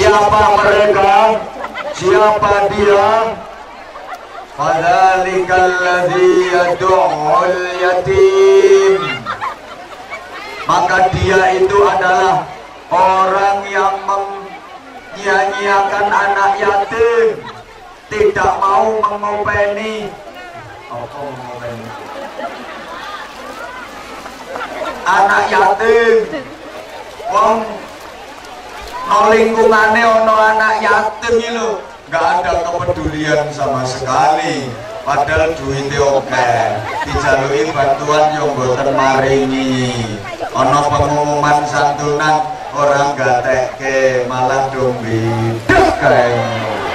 siapa mereka? Siapa dia? Yatim. Maka dia itu adalah orang yang menyanyiakan anak yatim. Tidak mau mengopeni. Apa mengopeni? Anak yatim wong no lingkungannya ono anak yatim loh nggak ada kepedulian sama sekali. Padahal duitnya oke. Dijalui bantuan yang boten maringi. Ono pengumuman santunan orang gatekke malah bidek kayak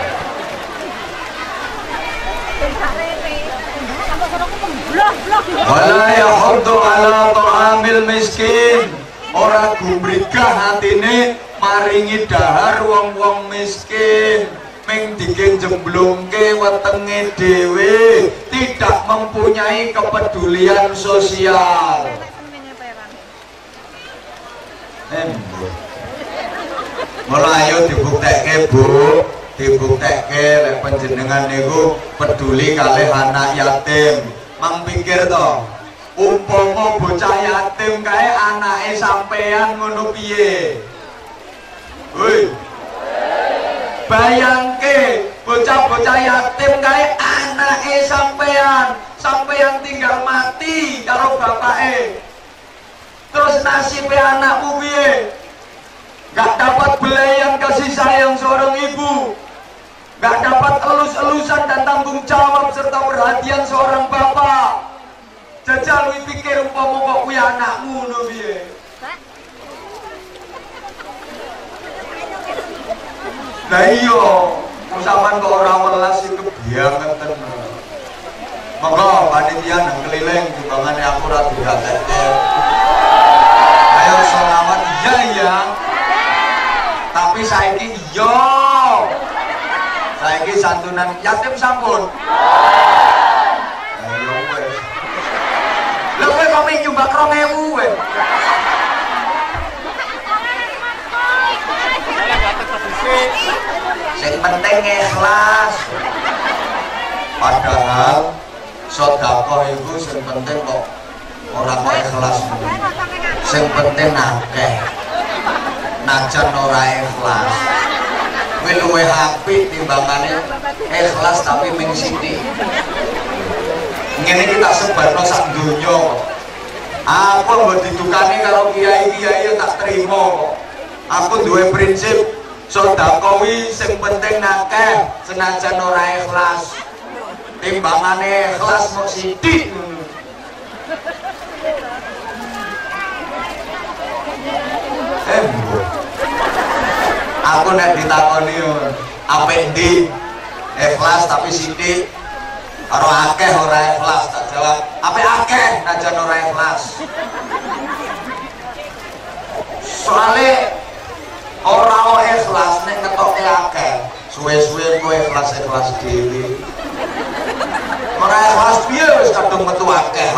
Wala yahuddu ala ta'amil miskin Ora gumrigah hatine maringi dahar wong-wong miskin Ming jemblungke wetenge dhewe tidak mempunyai kepedulian sosial. Mulai ayo dibuktekke, Bu. Dibuktekke lek panjenengan niku peduli kalih anak yatim. Mang pikir umpama bocah yatim kae anake sampean ngono piye? Woi. Bayangke bocah-bocah yatim kae anake sampean, sampean tinggal mati karo bapake. Terus nasibnya anakmu piye? Gak dapat belayan kasih sayang seorang ibu Gak dapat elus-elusan dan tanggung jawab serta perhatian seorang bapak Jajal lu pikir umpama kok kuya anakmu no piye Nah iya, sampean kok ora welas iki kebiangeten. Monggo panitia nang keliling timbangane aku ora tidak tetel. Ayo selamat iya iya. Tapi saiki iya. Saiki santunan yatim sampun. Ayo wes. Ming nyumbang 2000 kowe. Sing penting ikhlas. Padahal sedekah itu sing penting kok ora kok ikhlas. Sing penting akeh. Najan ora ikhlas. Kuwi luwih apik timbangane ikhlas tapi ming sithik. Ngene iki tak sebarno sak. Aku mbok didukani karo kiai-kiai ya tak terima. Aku duwe prinsip Sodakowi sing penting nakeh senajan ora ikhlas. Timbangane ikhlas mok sithik. Eh. Aku nek ditakoni apik ndi ikhlas tapi sithik karo akeh ora ikhlas tak jawab apik akeh najan ora ikhlas. Soale ora o ikhlas nek ngetoke akeh. Suwe-suwe kowe ikhlas-ikhlas dhewe. Ora ikhlas piye wis kadung metu akeh?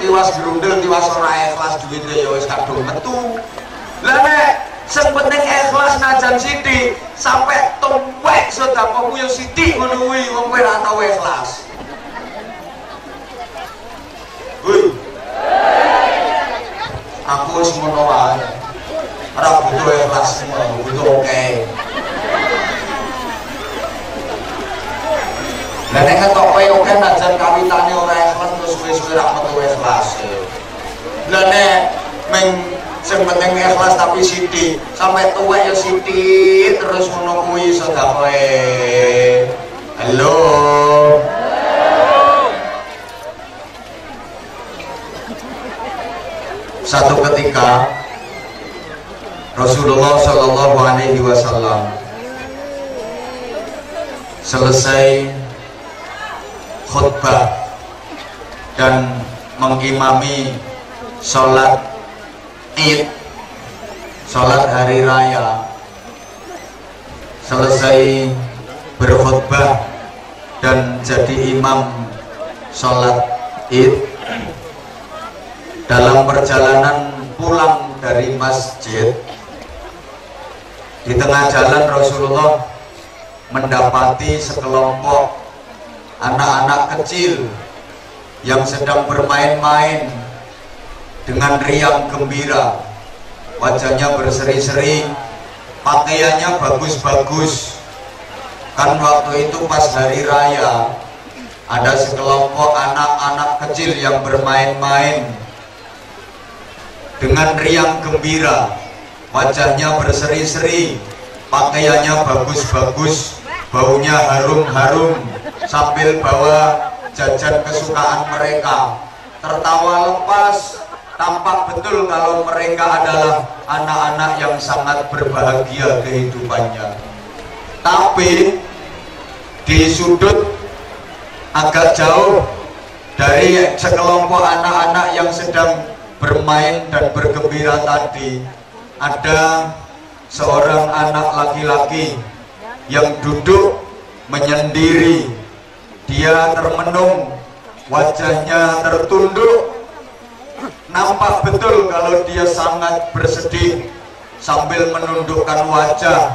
Tiwas grundel tiwas ora ikhlas duwite ya wis kadung metu. Lah nek sing penting ikhlas najan sithik sampe tuwek sedekahmu ya sithik ngono kuwi wong kowe ora tau ikhlas Woi. Aku wis ngono wae ora butuh ikhlas butuh oke Lah nek ketok kowe oke najan kawitane ora ikhlas terus suwe-suwe ra metu ikhlas. Lah nek meng sing penting ikhlas tapi sithik, sampai tuwek ya sithik terus ngono kuwi sedekah. Halo. Satu ketika Rasulullah Shallallahu Alaihi Wasallam selesai khutbah dan mengimami sholat id sholat hari raya selesai berkhutbah dan jadi imam sholat id dalam perjalanan pulang dari masjid di tengah jalan Rasulullah mendapati sekelompok anak-anak kecil yang sedang bermain-main dengan riang gembira. Wajahnya berseri-seri pakaiannya bagus-bagus. Kan waktu itu pas hari raya ada sekelompok anak-anak kecil yang bermain-main dengan riang gembira. Wajahnya berseri-seri pakaiannya bagus-bagus baunya harum-harum sambil bawa jajan kesukaan mereka. Tertawa lepas tampak betul kalau mereka adalah anak-anak yang sangat berbahagia kehidupannya. Tapi di sudut agak jauh dari sekelompok anak-anak yang sedang bermain dan bergembira tadi ada seorang anak laki-laki yang duduk menyendiri. Dia termenung wajahnya tertunduk. Nampak betul kalau dia sangat bersedih sambil menundukkan wajah.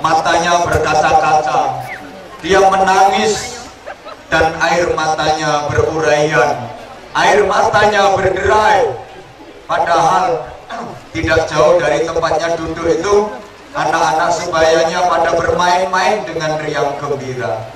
Matanya berkaca-kaca. Dia menangis dan air matanya beruraian air matanya berderai padahal tidak jauh dari tempatnya duduk itu anak-anak sebayanya pada bermain-main dengan riang gembira.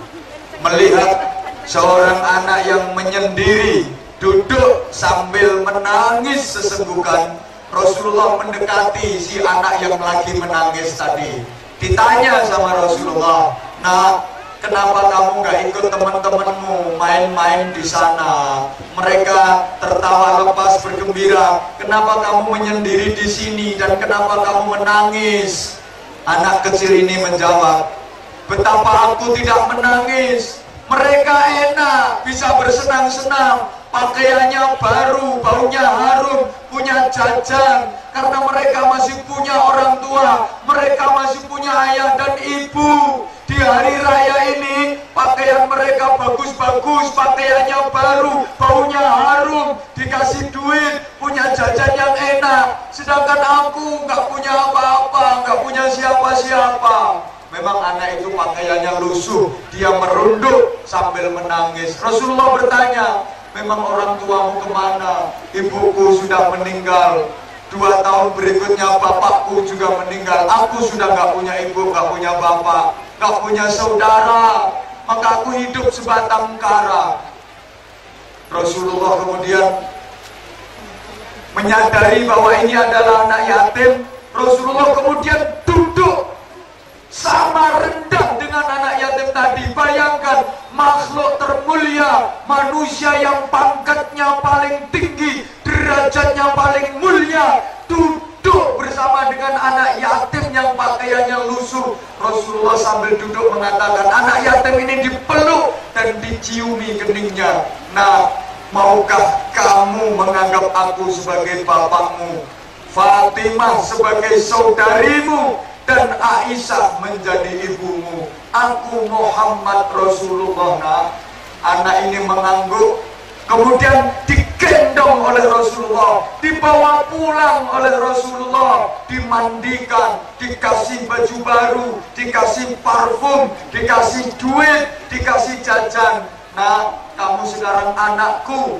Melihat seorang anak yang menyendiri duduk sambil menangis sesenggukan Rasulullah mendekati si anak yang lagi menangis tadi. Ditanya sama Rasulullah nah kenapa kamu nggak ikut teman-temanmu main-main di sana? Mereka tertawa lepas bergembira. Kenapa kamu menyendiri di sini dan kenapa kamu menangis? Anak kecil ini menjawab betapa aku tidak menangis. Mereka enak bisa bersenang-senang pakaiannya baru, baunya harum, punya jajan karena mereka masih punya orang tua, mereka masih punya ayah dan ibu. Di hari raya ini pakaian mereka bagus-bagus, pakaiannya baru, baunya harum, dikasih duit, punya jajan yang enak. Sedangkan aku nggak punya apa-apa, nggak punya siapa-siapa. Memang anak itu pakaiannya lusuh, dia merunduk sambil menangis. Rasulullah bertanya, memang orang tuamu ke mana? Ibuku sudah meninggal. Dua tahun berikutnya bapakku juga meninggal. Aku sudah gak punya ibu gak punya bapak gak punya saudara. Maka aku hidup sebatang kara. Rasulullah kemudian menyadari bahwa ini adalah anak yatim. Rasulullah kemudian duduk sama rendah dengan anak yatim tadi. Bayangkan makhluk termulia manusia yang pangkatnya paling tinggi derajatnya paling mulia duduk bersama dengan anak yatim yang pakaiannya lusuh. Rasulullah sambil duduk mengatakan anak yatim ini dipeluk dan diciumi keningnya. Nah maukah kamu menganggap aku sebagai bapakmu? Fatimah sebagai saudarimu dan Aisyah menjadi ibumu. Aku Muhammad Rasulullah. Nah, anak ini mengangguk kemudian digendong oleh Rasulullah dibawa pulang oleh Rasulullah dimandikan dikasih baju baru dikasih parfum dikasih duit dikasih jajan. Nah kamu sekarang anakku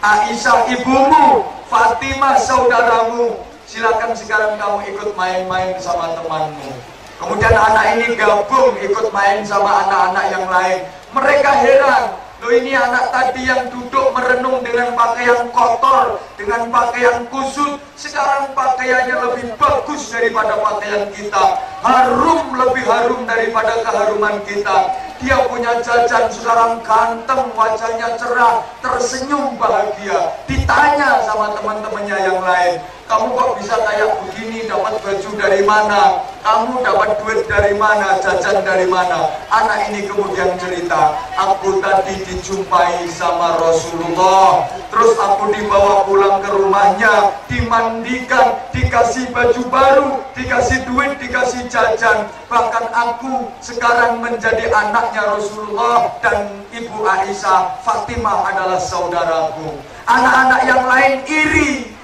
Aisyah ibumu Fatimah saudaramu silakan sekarang kamu ikut main-main sama temanmu kemudian anak ini gabung ikut main sama anak-anak yang lain mereka heran Loh ini anak tadi yang duduk merenung dengan pakaian kotor, dengan pakaian kusut, sekarang pakaiannya lebih bagus daripada pakaian kita. Harum lebih harum daripada keharuman kita. Dia punya jajan sekarang ganteng, wajahnya cerah, tersenyum bahagia. Ditanya sama teman-temannya yang lain, kamu kok bisa kayak begini? Dapat baju dari mana? Kamu dapat duit dari mana? Jajan dari mana? Anak ini kemudian cerita aku tadi dijumpai sama Rasulullah. Terus aku dibawa pulang ke rumahnya dimandikan dikasih baju baru dikasih duit dikasih jajan. Bahkan aku sekarang menjadi anaknya Rasulullah dan ibu Aisyah Fatimah adalah saudaraku. Anak-anak yang lain iri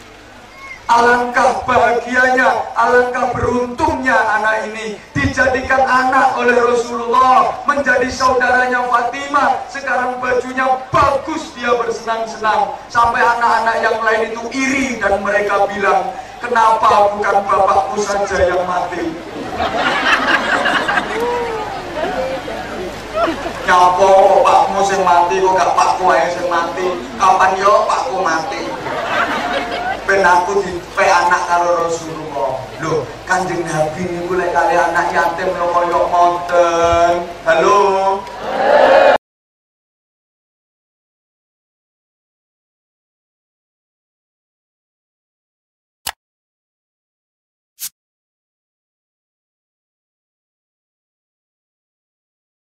Alangkah bahagianya, alangkah beruntungnya anak ini dijadikan anak oleh Rasulullah, menjadi saudaranya Fatimah. Sekarang bajunya bagus, dia bersenang-senang. Sampai anak-anak yang lain itu iri dan mereka bilang, kenapa bukan bapakku saja yang mati? Nyapa kok pakmu sing mati kok gak pakku ae sing mati. Kapan yo pakku mati? Ben aku dipe anak karo Rasulullah. Lho, Kanjeng Nabi niku lek kali anak yatim lho koyo ngoten. Halo.